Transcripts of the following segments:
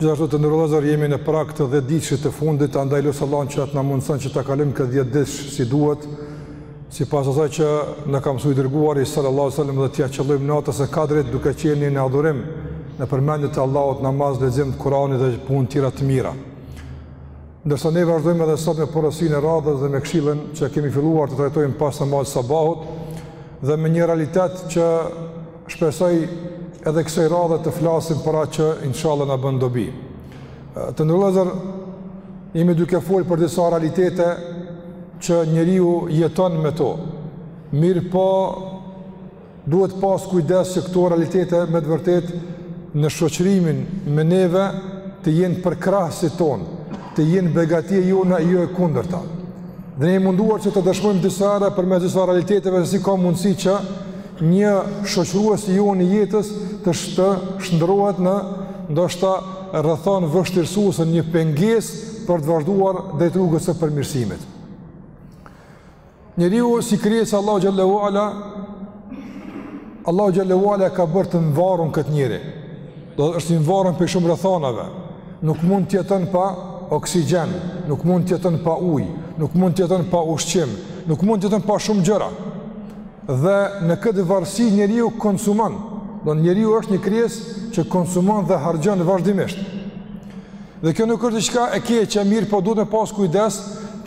Gjithashtu të nderuar vëllezër jemi në prag të dhjetëditëshit të fundit, andaj lus Allahun që të na mundëson që ta kalojmë këtë dhjetëditësh si duhet, sipas asaj që na ka mësu i Dërguari salallahu selem dhe t'ia qëllojmë natës së Kadrit duke qeni në adhurim në përmendje të Allahut, namaz, lexim të Kuranit dhe punë të tjera të mira. Ndërsa ne vazhdojmë edhe sot me porosinë e radhës dhe me këshillën që kemi filluar të trajtojmë pas namaz sabahut dhe me një realitet që shpresoj edhe kësaj radhe të flasim për atë që inshallah na bën dobi. Të nderuar vëllezër, jemi duke fol për disa realitete që njeriu jeton me to. Mirëpo Duhet pas kujdes që këto realitete me të vërtetë në shoqërimin me neve të jenë përkrahësit tonë, të jenë begatia jona e jo e kundërta. Dhe jemi munduar që të dëshmojmë disa herë përmes disa realiteteve se si ka mundësi që një shoqërues i jonë i jetës të shndërrohet në ndoshta rrethanë vështirësuese, në një pengesë për të vazhduar drejt rrugës së përmirësimit. Njeriu si krijesë e Allahut xhele ue ala, Allahu xhele ue ala e ka bërë të mvarun këtë njeri. Do të thotë është i mvarun prej shumë rrethanave. Nuk mund të jeton pa oksigjen, nuk mund të jeton pa ujë, nuk mund të jeton pa ushqim, nuk mund të jeton pa shumë gjëra. Dhe në këtë varësi njeriu konsumon. Do të thotë njeriu është një krijesë që konsumon dhe harxhon vazhdimisht. Dhe kjo nuk është diçka e keqe, mirëpo duhet me pas kujdes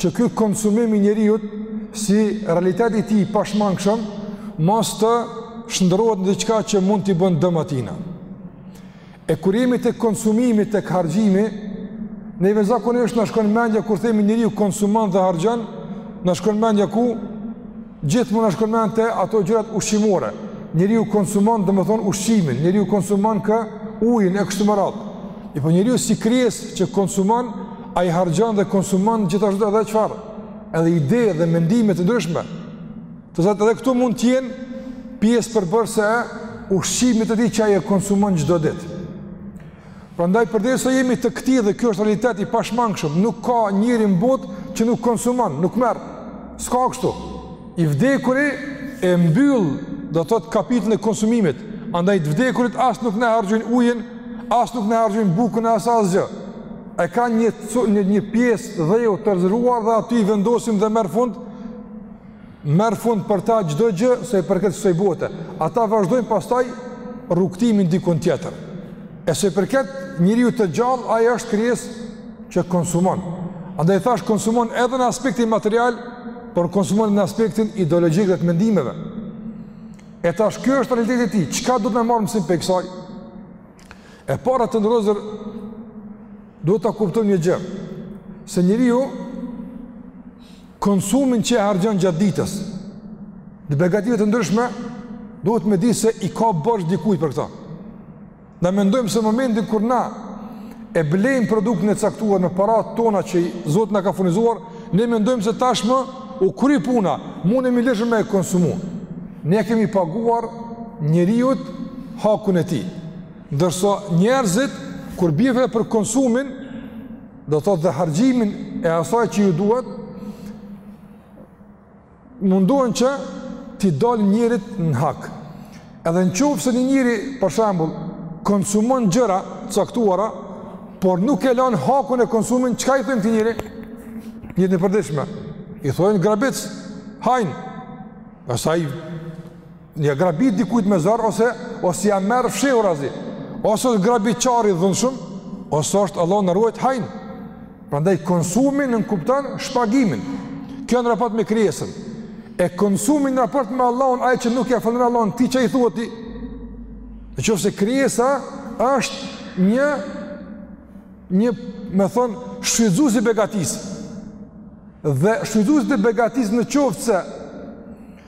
që ky konsumim i njeriut si realitet i tij i pashmangshëm mos të shndërrohet në diçka që mund t'i bën dëm atina. E kur jemi te konsumimi, tek harxhimi, neve zakonisht na shkon mendja kur themi njeriu konsumon dhe harxhon, na shkon mendja ku Gjithmonë na shkon mendja te ato gjërat ushqimore. Njeriu konsumon domethënë ushqimin, njeriu konsumon ujin e kështu me radhë. Mirëpo njeriu si krijesë që konsumon, ai harxhon dhe konsumon gjithashtu edhe çfarë. Edhe ide dhe mendime të ndryshme. Do të thotë edhe këto mund të jenë pjesë përbërëse e ushqimit të tij që ai e konsumon çdo ditë. Prandaj përderisa jemi të këtillë dhe ky është realitet i pashmangshëm, nuk ka njeri në botë që nuk konsumon, nuk merr. S'ka kështu. I vdekuri e mbyll, do të thotë kapitullin e konsumimit. Andaj të vdekurit as nuk na harxhojnë ujin, as nuk na harxhojnë bukën as asgjë. E ka një një një pjesë dheu të rezervuar dhe aty i vendosim dhe merr fund Merr fund për ta çdo gjë sa i përket kësaj bote. Ata vazhdojnë pastaj rrugëtimin diku tjetër. E sa i përket njeriu të gjallë, ai është krijesë që konsumon. Andaj thashë konsumon edhe në aspektin material, por konsumon edhe në aspektin ideologjik dhe të mendimeve. E tash ky është realiteti i tij. Çka duhet me marrë mësim prej kësaj? E para të nderuar duhet ta kuptojmë një gjë, se njeriu konsumin që e harxhon gjatë ditës, dhe begative të ndryshme, duhet me di se i ka borxh dikujt për këto. Ne mendojmë se momentin kur na e blejmë produktin e caktuar me paratë tona që Zoti na ka furnizuar, ne mendojmë se tashmë u kry puna, mundemi lirshëm me e konsumu. Ne kemi paguar njeriut hakun e tij. Ndërsa njerëzit, kur bie fjala për konsumin, do të thotë dhe harxhimin e asaj që ju duhet, mundohen që t'i dalin njeriut në hak. Edhe në qoftë se një njeri, për shembull, konsumon gjëra të caktuara, por nuk e lan hakun e konsumit, çka i thonë këtij njeri? Në jetën e përditshme. I thonë grabitës, hajn. Pastaj, Ia grabit dikujt me zor ose ose ia merr fshehurazi. Ose është grabitqar i dhunshëm, ose është Allahu na ruajt hajn. Prandaj konsumi nënkupton shpagimin. Kjo në raport me krijesën. E konsumi në raport me Allahun, ai që nuk e falënderon Allahun, ti çka i thua ti? Në qoftë se krijesa është një një, me thënë, shfrytëzues i begatisë. Dhe shfrytëzues i begatisë në qoftë se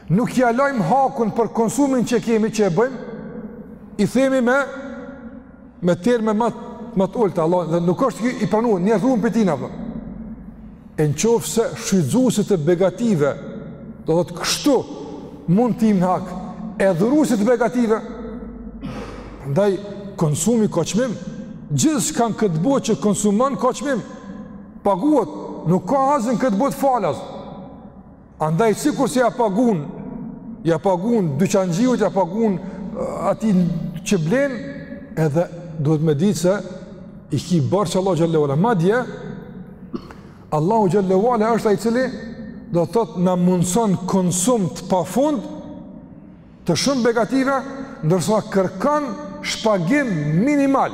Nuk ia lajmë hakun për konsumin që e kemi që e bëjmë, i themi me me terme më më të ulëta Allah dhe nuk është i pranuar në rrethin për tona apo. E në qoftë se shfrytëzuesit e begative, do të thotë kështu, mund t'i dalim në hak, e dhuruesit të begative, prandaj konsumi ka çmim, gjithçka në këtë botë që konsumon ka çmim, paguhet, nuk ka asgjë në këtë botë falas, Andaj sikur se ia pagun, ia pagun dyqanxhiut, ia pagun atij që blen, edhe duhet me ditë se i ki borxh Allahut Xhele ue Ala. Madje, Allahu Xhele ue Ala është ai i cili do të thotë na mundëson konsum të pafund të shumë begative, ndërsa kërkon shpagim minimal.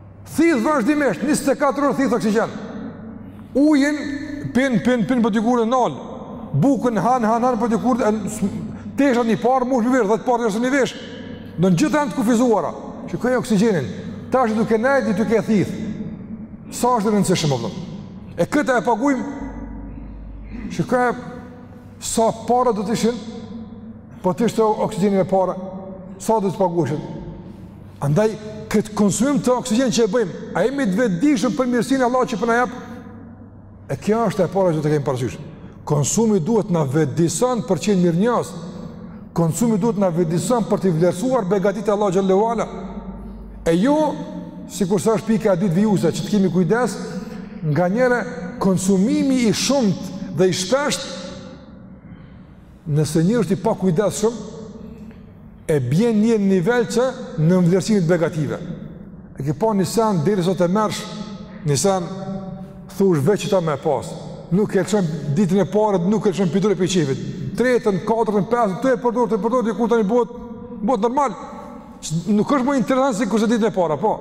Thith vazhdimisht, 24 orë thith oksigen. Ujin, pin, pin, pin, por po dikur e nal. Bukën, han, han, han, por po dikur. Teshat një parë mun i vesh, dhjetë parë njeri s'i vesh. Domethënë gjithë janë të kufizuara, shikoje oksigjenin, tash duke nejt, duke e thith. Sa është e rëndësishme, vëlla. E këta e pagujmë, shikoje, sa para do të ishin, po të ishte oksigjeni me pare, sa do të pagujshin. Andaj, këtë konsumim të oksigjenit që e bëjmë, a jemi të vetëdijshëm për mirësinë Allahut që po na jep? E kjo është e para që të kemi parasysh. Konsumi duhet na vetëdijson për të qenë mirënjohës. Konsumi duhet na vetëdijson për t'i vlerësuar begatitë e Allahut xhelle ue ala. E jo, sikurse është pika e dytë vijuse, që të kemi kujdes, nganjëherë konsumimi i shumtë dhe i shpeshtë, Nëse njeri është i pakujdesshëm, e bjen në nivel të nënvlerësimit të begative. E ke pa një sen, deri sot e merrsh një sen, thush veç qeta me e pas. Nuk e lëshon ditën e parë, nuk e lëshon pi dore pi qefit. Tretën, katërtën, pestën, tu e përdor, tu e përdor, dikur tani bohet, bohet normal. Nuk është më interesant sikurse ditët e para, po.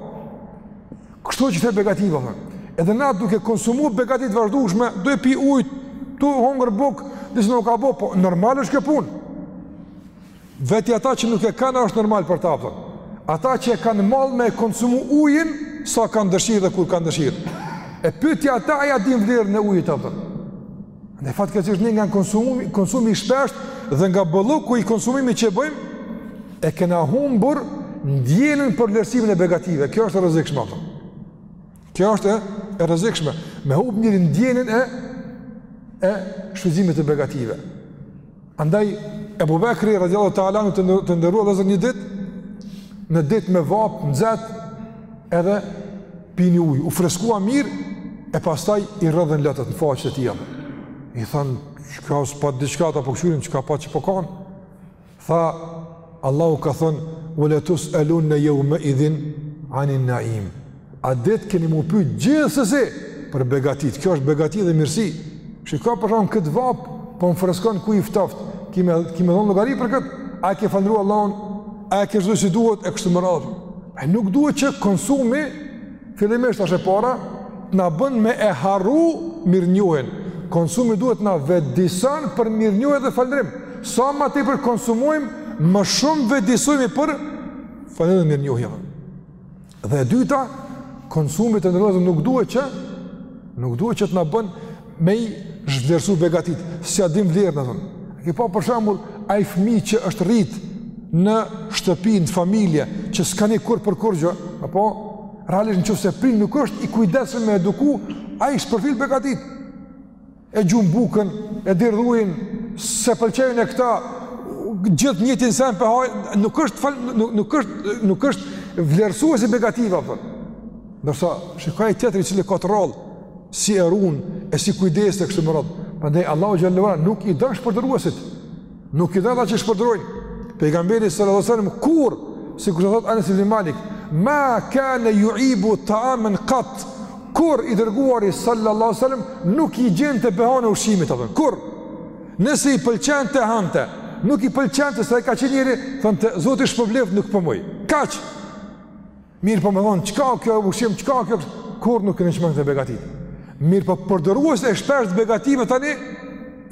Kështu që edhe begatitë bohen. Edhe na duke konsumu begati të vazhdushme, duke pi ujë, tu hongër bukë, disi na u ka bo, po normal është kjo punë. Veti ata që nuk e kanë është normal për ta apo jo. Ata që e kanë mall me konsumu ujin sa kanë dëshirë dhe kur kanë dëshirë. E pyeti ata a ja dinë vlerën e ujit ata. Andaj fatkeqësisht ne nga konsumi, konsumi i shpeshtë dhe nga bollëku i konsumimit që bëjmë, e kena humbur ndjenjën për vlerësimin e begative. Kjo është e rrezikshme, ato. Kjo është e rrezikshme. Me hup njeri ndjenjën e, e shfrytëzimit të begative. Andaj Ebu Bekri radiallahu ta'ala anhu të nderuar vëllezër një ditë, në ditë me vapë, nxehtë, edhe pini ujë, u freskua mirë, e pastaj i rrodhën lotët në faqet e tija. I thanë, çka u, s'pate diçka ata po këqyrin, po çka pate që po kan? Tha, Allahu ka thënë, ue letus'elunne jeume idhin anin naim. Atë ditë keni m'u pytë gjithsesi për begatitë, kjo është begati dhe mirësi. Shikoj për shembull këtë vapë, po më freskon ky uji i ftoftë, ki me, ki me dhonë llogari për këtë, a e ke falënderu Allahun, a e ke shfrytëzu si duhet, e kështu me radhë. E nuk duhet që konsumi, fillimisht është e para, të na bën me e harru mirënjohjen. Konsumi duhet t'na vetëdijson për mirënjohje dhe falënderim. Sa ma tepër konsumojmë, më shumë vetëdijsohemi për falënderim dhe mirënjohje. Dhe e dyta, konsumi të nderum vllazën nuk duhet që, nuk duhet që të na bën me i zhvlerësu begatitë, s'ia dimë vlerën, apo. A ke pa për shembull, ai fmi që është rrit në shtëpi, në familje, që s'ka ni kurrë për kurrgjë, apo, realisht në qoftë se prindi nuk është i kujdesshëm me e eduku, ai i shpërfill begatitë. e gjun bukën, e derdh ujin, s'e pëlqen e këta, gjithë njëjtin sen po e hajmë, nuk është, fal, nuk, nuk është, nuk është vlerësues i begative, apo. Po. Nërsa, shikoje tjetrin i cili i ka të rralë, si e runë, e si kujdeset, kështu me rradhë, prandaj Allahu xhel-le ve ala nuk i don shpërdoruesit, Nuk i don ata që shpërdorojnë. Pejgamberi sallallahu alejhi ve sellem, kur, sikurse thot Enes Ibn Malik, ma kane juibu taamen kat, kurrë i dërguari sallallahu sallam, nuk i gjente behane ushqimit, apo. Kurrë, nëse i pëlqente hante, nuk i pëlqente se ka që njëri, thonte Zoti i shpërbleftë nuk po muj, po kaq, Mirëpo me thonë, çka kjo ushqim, çka kjo kështu, kurrë nuk ka thënë, çmonte begatitë. Mirëpo përdoruesit e shpeshtë të begative tani,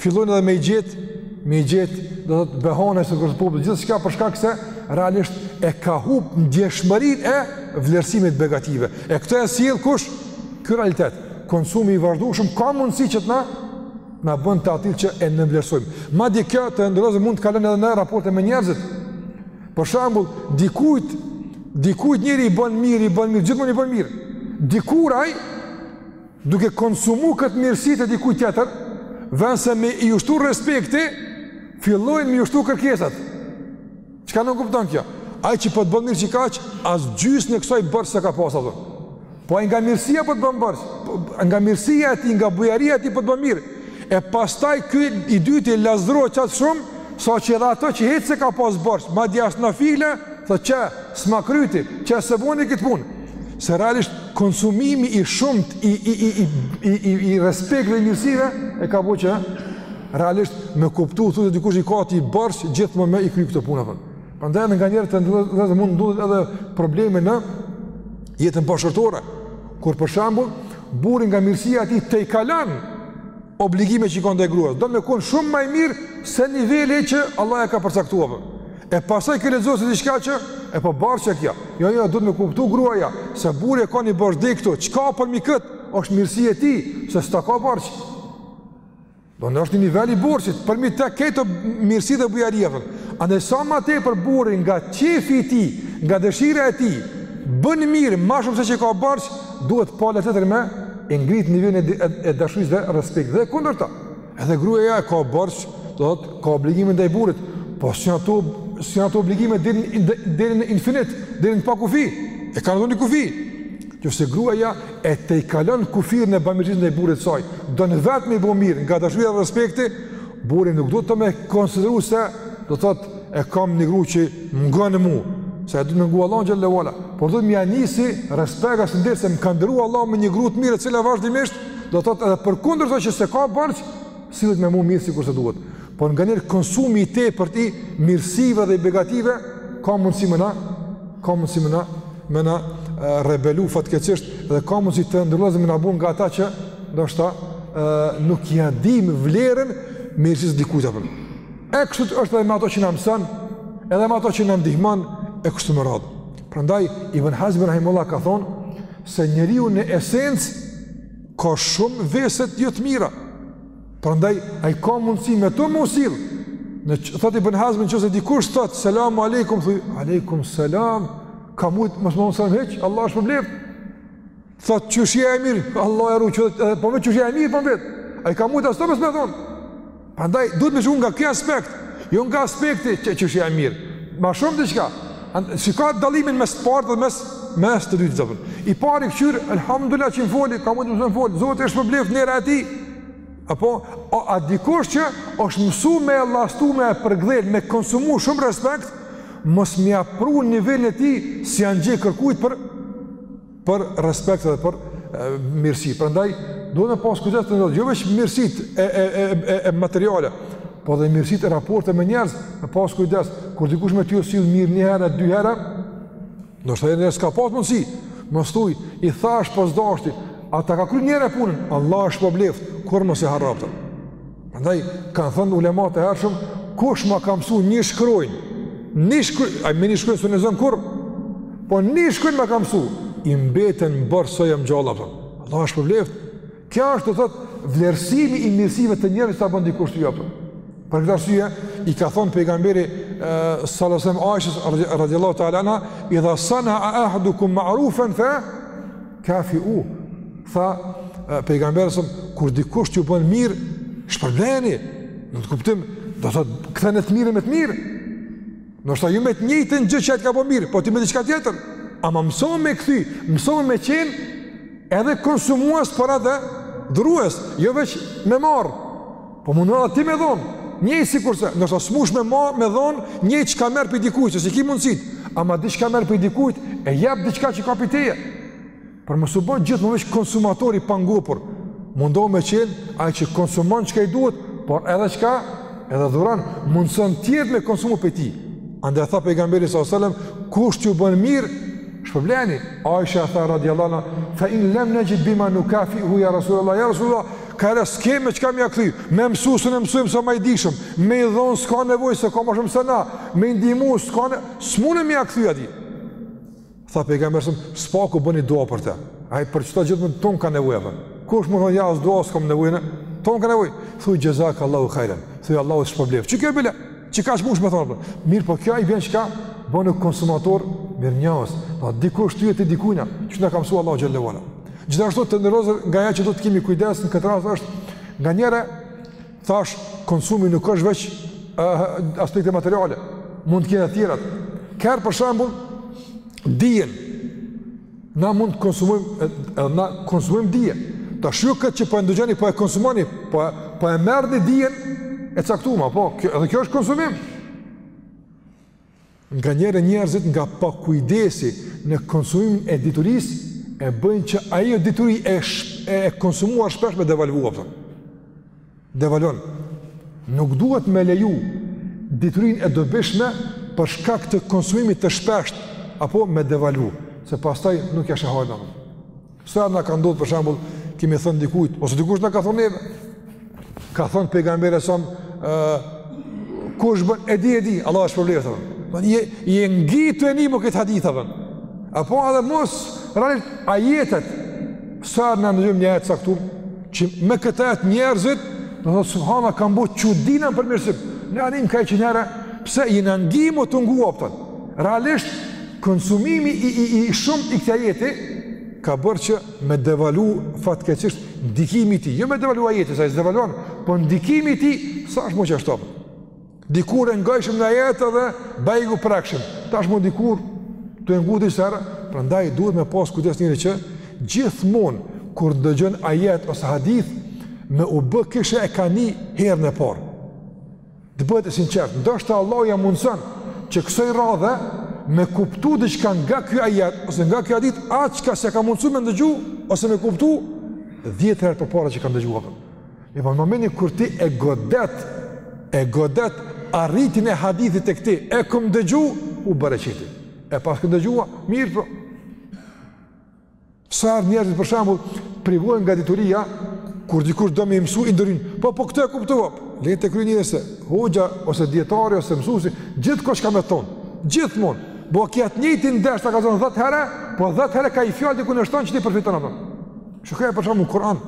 fillojnë edhe me i gjetë, me i gjetë, do të thotë behane së kërës publit, gjithçka për shkak se, realisht e ka hup ndjeshmërinë e vlerësimit të begative. E këtë e sjell kush? Ky realitet, konsumi i vazhdueshëm, ka mundësi që të na, na bën të atillë që e nënvlerësojmë. Madje kjo të nderum vllazën mund të kalon edhe në raporte me njerëzit, Për shembull, dikujt dikujt njëri i bën mirë, i bën mirë, gjithmonë i bën mirë. Dikur ai duke konsumu këtë mirësi të dikujt tjetër, vend se me iu shtu respekti, fillojnë me iu shtu kërkesat. Çka nënkupton kjo? Ai që po të bën mirë qekaq, as gjysën e kësaj borxh s'e ka pas atë. Po ai nga mirësia po të bën borxh, po, nga mirësia e tij, nga bujaria e tij po të bën mirë. E pastaj ky i dyti lazrohet qaq shumë, saqë edhe ato që hiç s'e ka pas borxh, madje as nafile, thotë që s'ma kryti, që s'e boni këtë punë. Se realisht konsumimi i shumt i i i i i i, i respekteve e mirësive e ka bo që realisht me kuptu thue dikush i ka atij borxh gjithmonë me i kry këtë punë apo. Prandaj edhe nganjëherë të nderum vllazën mund ndodhin edhe probleme në jetën bashkëshortore. Kur për shembull burri nga mirësia e tij i tejkalon obligimet që i ka ndaj gruas, do të thotë me kon shumë më i mirë se niveli që Allahu e ka përcaktuar. E pastaj kjo e lexon si diçka që e ka borxh kjo. Jo, jo, duhet me kuptu gruaja se burri e ka një borxh deri këtu. Çka përmi këtë është mirësi e tij, se s'ta ka borxh. Do thotë është një nivel i borxhit, përmbi të këto mirësi dhe bujaria, apo. Andaj sa ma tepër burri nga qefi i tij, nga dëshira e tij, bën mirë, ma shumë se që ka borxh, duhet pala tjetër me e ngrit nivelin e, e, e dashurisë dhe respektit, dhe e kundërta, edhe gruja e ka borxh, do thotë ka obligime ndaj burrit, po s'janë ato, s'janë ato obligime deri në infinit, deri në pa kufi, e kanë dhe një kufi, Në qoftë se gruaja e tejkalon kufirin e bamirësisë ndaj burrit të saj, don vetë me i bo mirë nga dashuria dhe respekti, burri nuk duhet ato me konsideru se do thotë e kam një grua që më ngon mu, se do me ngu Allahun xhelle ve ala, por duhet me ia nisë respekt e nder se më ka nderu Allahu me një grua të mirë e cila vazhdimisht do thotë edhe përkundër asaj që s'e ka borxh, sillet me mua mirë sikur se duhet. Por nganjëherë konsumi i tepërt i mirësive dhe i begative ka mundësi me na ka mundësi me na me na rebelu fatkeqësisht dhe ka mundësi të nderuar vëllezër me na bë nga ata që ndoshta nuk ia dimë vlerën mirësisë dikujt apo. E kështu është edhe me ato që na mëson, edhe me ato që na ndihmon e kështu me radhë. Prandaj Ibn Hazmi rahimehullah ka thonë se njeriu në esencë ka shumë vese jo të mira. Prandaj ai ka mundësi me të mos sill. Në thotë Ibn Hazm nëse dikush thot selam aleikum, thuj aleikum selam, ka mujt mos mund të hiç, Allahu e shpërbleftë. Thot qysh je, mirë, Allahu e ruajt, edhe po më qysh je, mirë po vet. Ai ka mujt ashtu mos me thon. Prandaj duhet me shiku nga ky aspekt, jo nga aspekti që qysh je, mirë. Ma shumë diçka. Shiko dallimin mes të parit dhe mes mes të dytit zotën. I pari këqyr, alhamdulillah që më foli, ka mujt mos me më fol. Zoti e shpërbleftë, ndera e tij. Apo, a, a dikush që është mësu me e llastu, me e përkëdhel, me konsumu shumë respekt, mos me ia pru në nivelin e tij s'ia ndjen kërkujt për, për respekt edhe për e, mirësi. Prandaj, duhet me pas kujdes të nderuar, jo veç mirësitë e, e, e, e, e materiale, po edhe mirësitë e raporteve me njerëz, me pas kujdes, kur dikush me ty u sill mirë një herë, dy herë, Ndoshta njeri s'ka pas mundësi, mos thuj, i thash po s'deshti, a ta ka kry një herë punën, Allahu e shpërbleftë, kurrë mos e harro, apo. Prandaj, kanë thënë ulematë e hershëm, kush ma ka mësu një shkronjë, një shkronjë, a me një shkronjë s'e nxën kurrë, po një shkronjë ma ka mësu, i mbetem borxh sa jam gjallë, Allahu e shpërbleftë, Kjo është do thotë vlerësimi i mirësive të njerëzve që ta bën dikush ty apo. Për këtë arsye i ka thënë pejgamberi sallallahu alajhi wasallam Aishes radhiyallahu ta'ala anha idha sana ahadukum ma'rufan fa kafi'u. Tha pejgamberi alejhi selam kur dikush t'ju bën mirë, shpërbleni. Në atë kuptim, do thotë ktheni të mirën me të mirë. Ndoshta jo me të njëjtën gjë që ai të ka bo mirë, po ti me diçka tjetër. Ama mësohu me kthy, mësohu me qenë edhe konsumues, por edhe dhurues, jo veç me marrë. Po mundohu edhe ti me dhonë, njëjtë sikurse, ndoshta s'mush me marrë, me dhonë, njëjtë çka merr prej dikujt, se s'i ki mundësitë. Ama diçka merr prej dikujt, e jep diçka që ka prej teje. Por mos u bë gjithmonë veç konsumator i pangopur, mundohu me qenë ai që konsumon çka i duhet, por edhe çka edhe dhuron, mundson të tjerë me konsumu prej tij. Andaj tha pejgamberi sallallahu alajhi wasallam, kush ju bën mirë, shpërbleni. Aisha tha radhiyallahu anha, fa in lam najid bima nukafi hu ya rasulullah ya rasulullah, ka raste s'kemi çka me ja kthy, me mësu s'un e mësojmë se ma i dijshëm, me i dhon s'ka nevojë se ka më shumë se na, me i ndihmu s'ka, s'mundem me ja kthy atij. Tha pejgamberi së paku bëni dua për të. Ai për çdo gjë mund ton ka nevojë apo. Kush me thon jo as dua s'kam nevojë. Tonë kanë nevojë. Thuaj jazak Allahu khairan. Thuaj Allahu të shpërbleftë. Qikjo bile, qikaq mush me thon. Mirëpo kjo ai vjen çka bonu konsumator mirënjohës. Po dikush ty e ti dikujna. Që na ka mësu Allahu xhelle ve ala. Gjithashtu të nderuar nga ajo që duhet të kemi kujdes në këtë rast është nganjëherë Thash, konsumi nuk është veç uh, aspekte materiale, mund të jenë edhe tjerat. Kërë për shambull, dijen, na mund të konsumojmë, edhe na konsumojmë dijen. Tash ju këtë që po e ndëgjoni, po e konsumoni, po, po e merrni dijen e caktume, apo, kjo, edhe kjo është konsumim. Nganjëherë njerëzit nga pakujdesi në konsumimin e diturisë e bëjnë që ajo dituri e e konsumuar shpesh me devalvu apo. Devalvon. Nuk duhet me leju diturinë e dobishme për shkak të konsumimit të shpeshtë apo me devalvu, se pastaj nuk ja sheh fajdën mo. Sa herë na ka ndodhur për shembull, kemi thënë dikujt, ose dikush na ka thonë neve. Ka thënë pejgamberi son, ë kush bën e di e di, Allahu të shpërbleftë. Po je ngi tu e ni mo këtë hadith apo. Apo edhe mos realisht ajetet. Sa herë na ndijmë një ajet të caktum, që me këtë ajet njerëzit, domethonë subhanallah kanë bo çudina në përmirësim. Ne e nim ka qind herë, pse jena ngi mo tu ngu, a kupton. Realisht, konsumimi i, i, i shumë i këtij ajeti, ka bërë që me devalu fatkeqisht ndikimi i tij. Jo me devalu ajeti, se ai s'devalvon, po ndikimi i tij s'asht mo qysh t'parë. Dikur e ngojshëm një ajet edhe bajagi u prekshëm. Tash mo dikur tu e ngu ti kaq herë, prandaj duhet me pas kujdes njeri që gjithmon kur dëgjon ajet ose hadith, me u bë kishe e ka ni herën e parë. Të bëhet e sinqertë, ndoshta Allahu ia mundëson që kësoj radhe me kuptu diçka nga ky ajet, ose nga ky hadith, atë çka s'e ka mundësu me ndëgju, ose me kuptu, dhjetë herë përpara që e ka ndëgju, apo. E po në momentin, kur ti e godet, e godet arritjen e hadithit të këtij, e kam ndëgju, u bereqeti. E pas kam ndëgju, mirë po. Po. Sa herë njerëzit për shembull privohen nga dituria kur dikush do me i mësu i ndërhyn. Po po këtë e kuptova. Le ta kryejë njëherë se hoxha ose dietari ose mësuesi gjith ka çka me thon. Gjithmonë. Bo vaki atë të njëjtin ders ta ka thon 10 herë, po 10 herë ka ni fjalë diku e shton që ti përfiton atë. Shikoje për shembull Kur'an.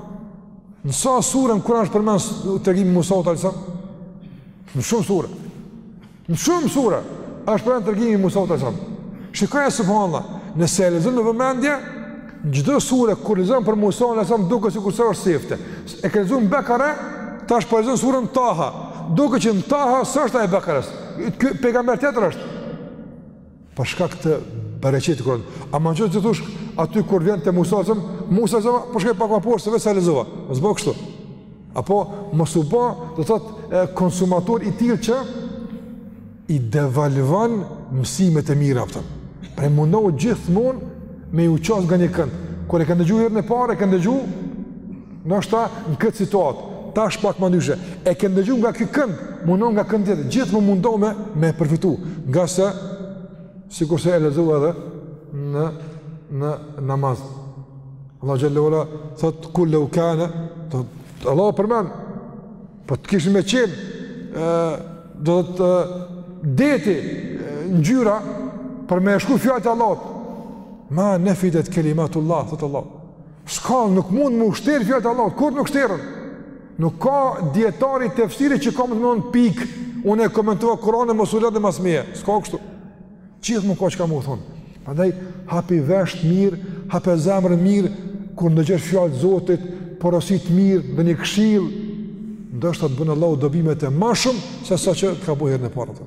Në sa sure në Kur'an është përmend tregimi i Musaut alejhi selam? Në shumë sure. Në shumë sure është përmend tregimi i Musaut alayhis salam. Shikoje subhanallah, nëse e lexon me vëmendje, çdo sure kur lexon për Musaun alayhis salam duket sikurse është sefte. E ke lexuar Bekare, tash po lexon surën Taha, duket që në Taha s'është ai i Bekares. Pejgamber tjetër është. Për shkak të bereqetit të Kur'anit. Ama jo ti thush, aty kur vjen te Musa alejhi selam, Musa e lexova, po shkoj pak ma poshtë, se veç sa lexova. Mos bo kështu. Apo, mos u bo, do thot, e, konsumator i tillë që i devalvon mësimet e mira, kupton. Pra mundohu gjithmonë me iu qasë nga një kënd. Kur e ke ndëgju herën e parë, e ke ndëgju, Ndoshta në këtë situatë, tash pak ma ndyshe, e ke ndëgju nga ky kënd, mundohu nga kënd tjetër, gjithmonë mundohu me, me përfitu, nga se, sikurse e lexum edhe në, në namaz. Allah xhele ve ala, thot, kul leu kane, thot, Allah përmen, po të kishte me qenë, do thotë deti ngjyra, për me i shkru fjalët e Allahut, ma nefidet kelimatullah, thot Allah, S'ka, nuk mund me u shter fjalët e Allahut, kurrë nuk shteren? Nuk ka dijetar i tefsirit që ka me mund me thon pikë, unë e komentova Kuranin mos u lodhni mas meje, s'ka kështu. Gjithmonë ka çka me u thonë. Prandaj, hapi veshët mirë, hape zemrën mirë, kur ndëgjon fjalët e zotit, porosi të mirë, ndonjë këshillë, ndoshta të bën Allahu dobi me te ma shumë, sesa që të ka bo herën e parë to.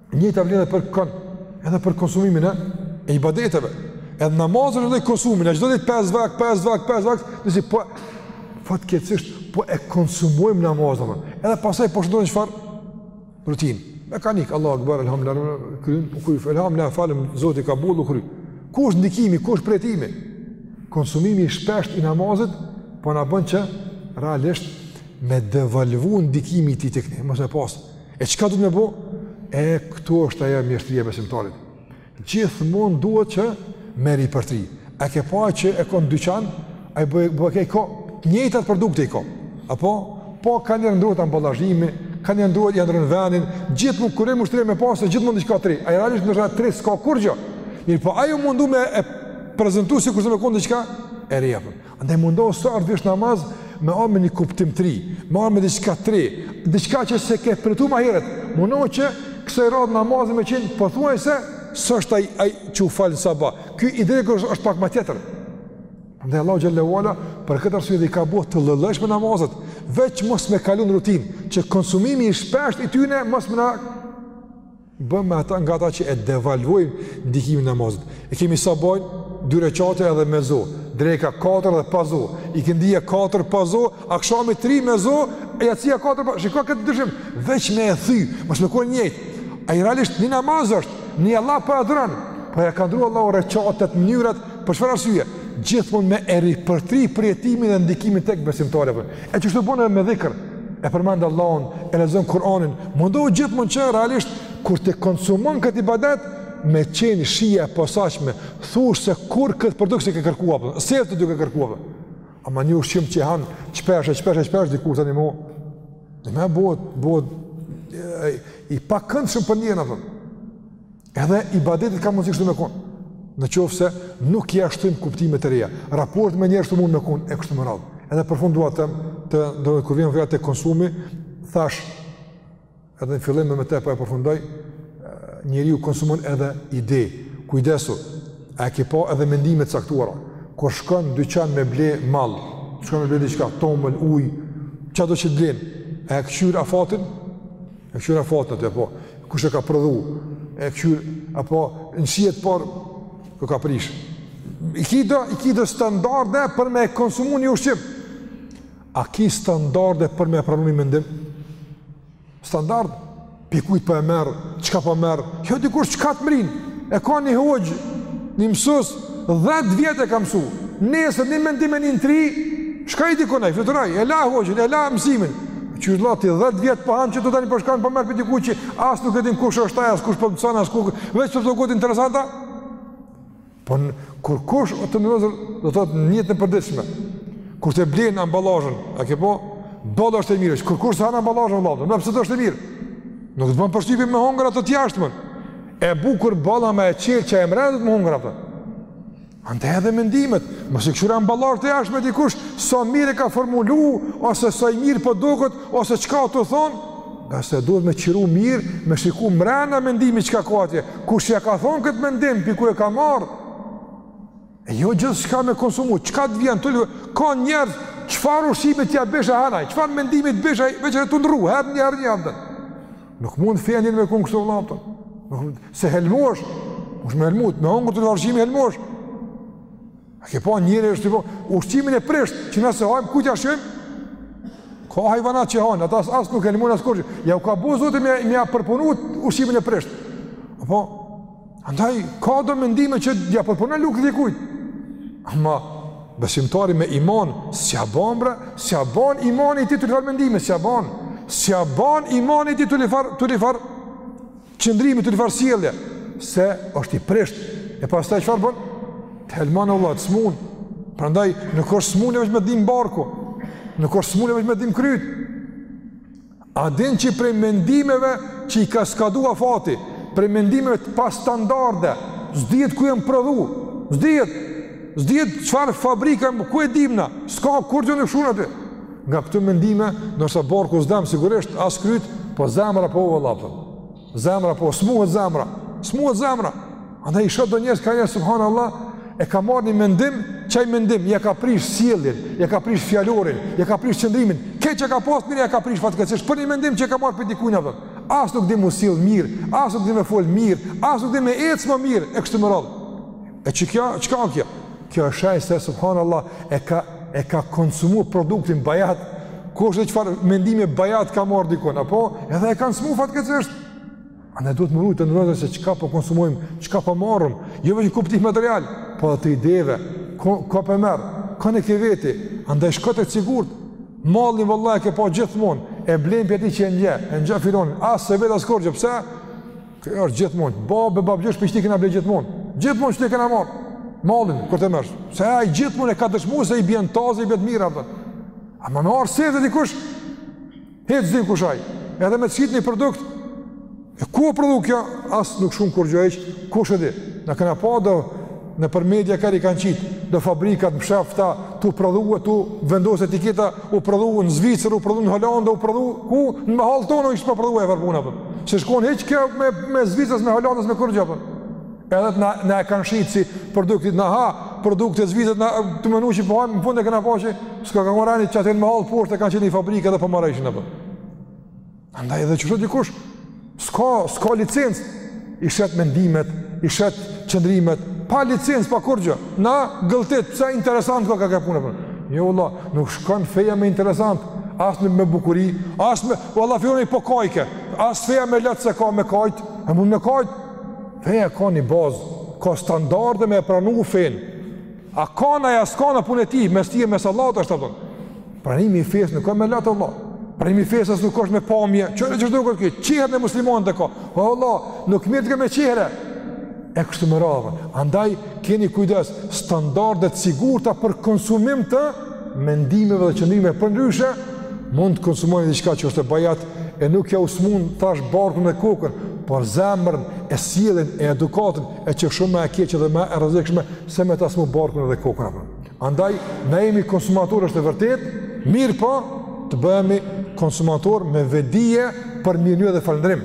Njëjta vlen edhe për kon, edhe për konsumimin e e ibadeteve. Edhe namazin e konsumojmë, çdo ditë 5 vakt, 5 vakt, 5 vakt, disi po fatkeqësisht po e konsumojm namazin. Edhe pastaj po shndrrohet njëfarë rutine. Mekanik, Allahu Akbar, Alhamdulillah, kryen, po kur falam, na falem, Zoti kabul, u kry. Ku është ndikimi, ku është përjetimi? Konsumimi i shpeshtë i namazit po na bën që realisht me devalvu ndikimin e tij tek ne, mos me pas. E çka duhet me bo? E këtu është ajo mjeshtria e besimtarit. Gjithmonë duhet që me ripërtri. A ke pa që e ka në dyqan, ai bo, e ke, i ka njëjtat produkte i ka. Apo? Po kanjëherë ndrrohet ambalazhimi, kanjëherë ndrrohet, ia ndrron venin, gjithmonë kur hyn myshteria me pasë gjithmonë diçka t'ri. Ai realisht në rrët t'ri, s'ka kurgjë. Mirëpo, ai u mundu me e prezentu sikurse me konë diçka e re, po. Andaj mundohu sa herë të vish n'namaz me ardhë me një kuptim të ri, me ardhë me diçka të re, diçka që s'e ke përjetu ma heret, mundohu që kësaj radhe namazi me qenë pothuajse s'është ai, ai që u fal në sabah. Ky i drekës është, është pak ma tjetër. Andaj Allahu xhele ve ala për këtë arsye edhe i ka bo të llojllojshme namazet, veç mos me kalu n'rutinë, që konsumimi i shpesht i tyne mos me na Bëmë me ata nga ata që e devalvojnë ndikimin e namazit. E kemi sabahun, dy reqate edhe me zo, dreka 4 dhe pa zo, ikindija 4 pa zo, akshami 3 me zo, e jacija 4 pa zo, shiko këtë ndryshim, veç me e thy, mos me konë njejt. Ai realisht një namaz është, një Allah po e adhuron, po i ka ndrru Allahu reqatet, mënyrat, për çfarë arsye? Gjithmonë me e ripërtri përjetimin dhe ndikimin tek besimtarët. E qështu bon edhe me dhikr, e përmend Allahun, e lexon Kur'anin, mundohu gjithmonë që realisht kur të konsumon këtë ibadet me qenë shija e posaçme, thush sikur këtë produkt që ke kërkuar, po, se të duke kërkuar. Ama një ushqim që han, shpesh e shpesh e shpesh dikur tani më edhe më bëhet bëhet i pakëndshëm për njerin atë. Edhe ibadeti ka mundësi kështu me konë, në qoftë se nuk ia shtojmë kuptime të reja, raport me njerëz shtu mund me konë, e kështu me radhë. Edhe për fund dua të, të ndërën, kur vjen fjala te konsumi, thash, edhe në fillim më meti pa e përfundu, njeriu konsumon edhe ide, kujdes, a e ki pa, edhe mendime t'caktuara, kur shkon n'dyqan me ble mall, shkon me ble diçka, tomël, uj, çado që të blen, e kqyr afatin, E kqyr afatin, apo, kush e ka prodhu, e kqyr, apo, në qijet par, koka prish. I ki do, i ki do standarde për me konsumu një ushqim. A ki standarde për me pranu një mendim? Standard, prej kujt po e merr, çka po merr, kjo dikush çka të mrrin, e ka një hoxhë, një mësus, Dhjetë vjet e ka mësu. Nesër një mendim e nin t'ri, shkoi dikun e, fluturoi, e la hoxhën, e la mësimin. Qysh vllai, dhjetë vjet po han qitu, tani po shkon po merr prej dikujt që as nuk e din kush është ai, as kush po e mëson, as kush, veç të të këtë interesanta. Po kurkush o të nërëzër, do të thotë n'jetën e përditshme. Kur të blen ambalazhën, a ke pa, boll është e mirë, kurkush s'e han ambalazhën, vëlla, edhe pse është e mirë. Nuk të bon përshtypje me hongër atë të jashtmen, E bukur valla me e çelë që e mrena të me hongër apo. Andaj edhe mendimet, mos i kqyr ambalazh të jashtme dikush, sa mirë e ka formulu, ose sa i mirë po doket, ose çka tu thonë, ngase duhet me qiru mirë, me shiku mrena mendimi çka ka atje, kush ja ka thonë këtë mendim, prej ku e ka marrë, Jo gjithçka me konsumu, çka të vjen të lëve, ka njerëz, çfar ushqimi tja bësh e han aj, çfar mendimi bësh e veç e të ndrru, herë një, herë një andër. Nuk mund feja njën me kënë kështu vlla apo. Se helmohesh, mos me helmut, me hongër të lifar ushqimi helmohesh. A ke pa njeri kështu apo, ushqimin e prisht, që nëse hajmë, ku tja shqim? Ka hajvanat që hajnë, ata as nuk helmohen as kurgjë. Ja u ka bo Zoti me, me e përpunu ushqimin e prisht. Apo, Andaj, ka do mendime që ja përpunon lukthi dikujt. Ama, besimtari me iman, s'ja ban, bre, s'ja ban imani i tij të lifar mendime, s'ja ban, s'ja ban imani i tij të lifar, të lifar qëndrimi, të lifar sjellje, se është i prisht, e pastaj çfarë bën, të helmon vallah, të smun, prandaj, nuk është smunja veç me dhimb barku, nuk është smunja veç me dhimb kryt, A din që prej mendimeve që i ka skadu afati, prej mendimeve të pa standarde, s'dihet ku janë prodhu, s'dihet, s'dihet çfarë fabrika, ku e dim na, s'ka kurgjë të shkrune aty. Nga këto mendime, ndërsa barku s'dhemb sigurisht, as kryt, po zemra po vëlla apo. Zemra po smuhet zemra, smuhet zemra. Andaj i shoh do njerëz kanjëherë subhanallah e ka marrë një mendim, qaj mendim, ja ka prish sjelljen, ja ka prish fjalorin, ja ka prish qëndrimin. Krejt që ka pas mirë, ja ka prish fatkeqësisht për një mendim që ka marrë prej dikujt apo. As nuk di m'u sjell mirë, as nuk di me fol mirë, as nuk di me ec ma mirë e kështu me radhë. E çka kjo, çka kjo? Kjo është shenjë se, subhanallah, e ka, e ka konsumu produktin bajat, kushedi çfarë mendime bajat ka marrë dikun, apo edhe e kanë smu fatkeqësisht. Andaj duhet m'u rujt të nderuar se çka po konsumojmë, çka po marrim, jo veç n'kuptim material, po edhe të ideve, ku, ku po e merr, kon e ke vet, andaj shko te i sigurti, mallin valla e ke pa gjithmonë, e blen prej atij që e njeh, e njeh filanin, as s'e vet as kurgjë, pse? Kjo është gjithmonë, babë e babëgjysh prej qatij kena ble gjithmonë, gjithmonë qaty kena marrë, mallin, kur të merrsh, se ai gjithmonë e ka dëshmu se i bjen taze, i bjen të mira, apo. Ama me ardh dikush, hiç s'din kush aj, edhe me të shitë një produkt, e ku u prodhu kjo, as nuk shkrun kurgjo hiç, kushedi, na kena pa do, Nëpër media kur i kanë qitë, do fabrika të mshefta, tu prodhu, tu vendos etiketa, u prodhu në Zvicër, u prodhu në Holandë, u prodhu, ku në mahallë tonë, u ishte pa prodhu e farbuna, apo. Se shkon hiç kjo me, me Zvicër as, me Holandë as, me kurgjo, apo. Edhe na, na e kanë shitë si produkt, na ha, produkte Zvicre, na tu menu që po hajmë, n'fund e kena pa që, s'ka ka më rani, qaty në mahallë, poshtë ka qenë ni fabrikë edhe po marrshin, apo. Andaj edhe çdo dikush, s'ka, s'ka licencë, i shet mendimet, i shet qëndrimet, pa licencë, pa kurgjë, na gëlltit, se interesant koka kjo puna. Jo valla, nuk shkon feja me interesant, as me bukuri, as me, valla filani po kajke, as feja me lot se ka me kajt, e mund me kajt, feja ka një bazë, ka standarde me e pranu fenë, A kan a s'kan, punë e tij, mes tij e mes Allahit është të përën. Pranimi i fesë nuk o me lot valla. Pranimi i fesë nuk është me pamje. Qyre qysh doket kjo, çehren e muslimanit e ka. Valla, nuk mirret kjo me çehre. E kështu me radhë. Andaj, keni kujdes, standarde të sigurta për konsumim të mendimeve dhe qëndrimeve, përndryshe, mund të konsumojmë diçka që është e bajat, e nuk jau smun tash barkun e kokën, por zemrën, e sjelljen, e edukatën, e që shumë më e keqe dhe më e rrezikshme se me ta smu barkun edhe kokën apo. Andaj na jemi konsumatorë, është e vërtetë, mirëpo të bëhemi konsumatorë me vetëdije për mirënjohje dhe falënderim.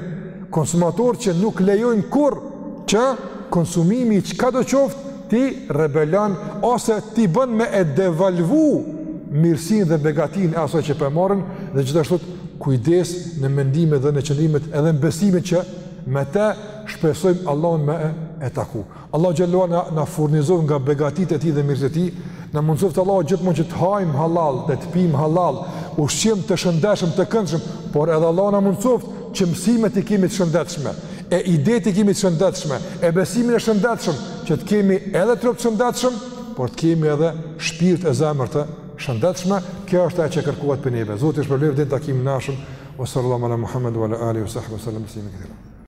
Konsumatorë që nuk lejojnë kurrë që konsumimi i çkado qoftë t'i rebelon ose t'i bën me e devalvu mirësinë dhe begatinë e asaj që po e marrin dhe gjithashtu kujdes në mendimet dhe në qëndrimet edhe në besimin që me të shpresojmë Allahun me e, e taku. Allahu xhelleshanuhu na furnizoftë nga begatitë e tij dhe mirësitë e tij, na mundësoftë Allahu gjithmonë që të hajmë halal, të, të pimë halal, ushqim të shëndetshëm, të këndshëm, por edhe Allahu na mundësoftë që mësimet t'i kemi të shëndetshme, e idetë t'i kemi të shëndetshme, e besimin e shëndetshëm, që të kemi edhe trup të shëndetshëm, por të kemi edhe shpirt e zemër të shëndetshme, kjo është ajo që kërkohet prej neve. Zoti ju shpërbleftë deri në takimin e ardhshëm. Sallallahu alaihi wa sallam Muhammedu ala alihi wa sahbihi sallam.